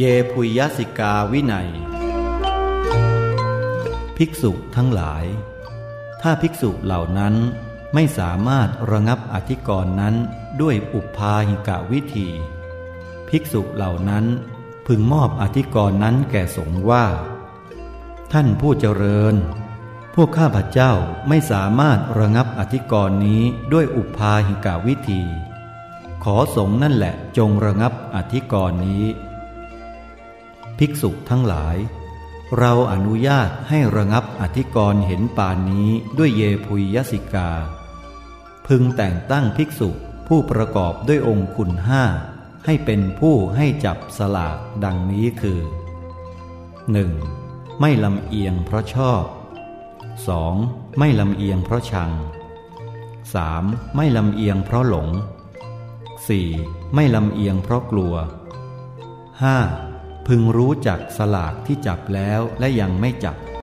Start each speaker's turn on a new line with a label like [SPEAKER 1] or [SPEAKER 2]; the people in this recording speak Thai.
[SPEAKER 1] เยพุยสิกาวินัย ภิกษุทั้งหลาย ถ้าภิกษุเหล่านั้นไม่สามารถระงับอธิกรณ์นั้นด้วยอุปาหิกะวิธี ภิกษุเหล่านั้นพึงมอบอธิกรณ์นั้นแก่สงฆ์ว่า ท่านผู้เจริญ พวกข้าพเจ้าไม่สามารถระงับอธิกรณ์นี้ด้วยอุปาหิกะวิธี ขอสงฆ์นั่นแหละจงระงับอธิกรณ์นี้ ภิกษุทั้งหลาย เราอนุญาตให้ระงับอธิกรณ์เห็นปานนี้ด้วยเยพุยยสิกา พึงแต่งตั้งภิกษุผู้ประกอบด้วยองค์คุณห้าให้เป็นผู้ให้จับสลากดังนี้คือ 1. ไม่ลำเอียงเพราะชอบ 2. ไม่ลำเอียงเพราะชัง 3. ไม่ลำเอียงเพราะหลง 4. ไม่ลำเอียงเพราะกลัว 5. พึงรู้จักสลากที่จับแล้วและยังไม่จับ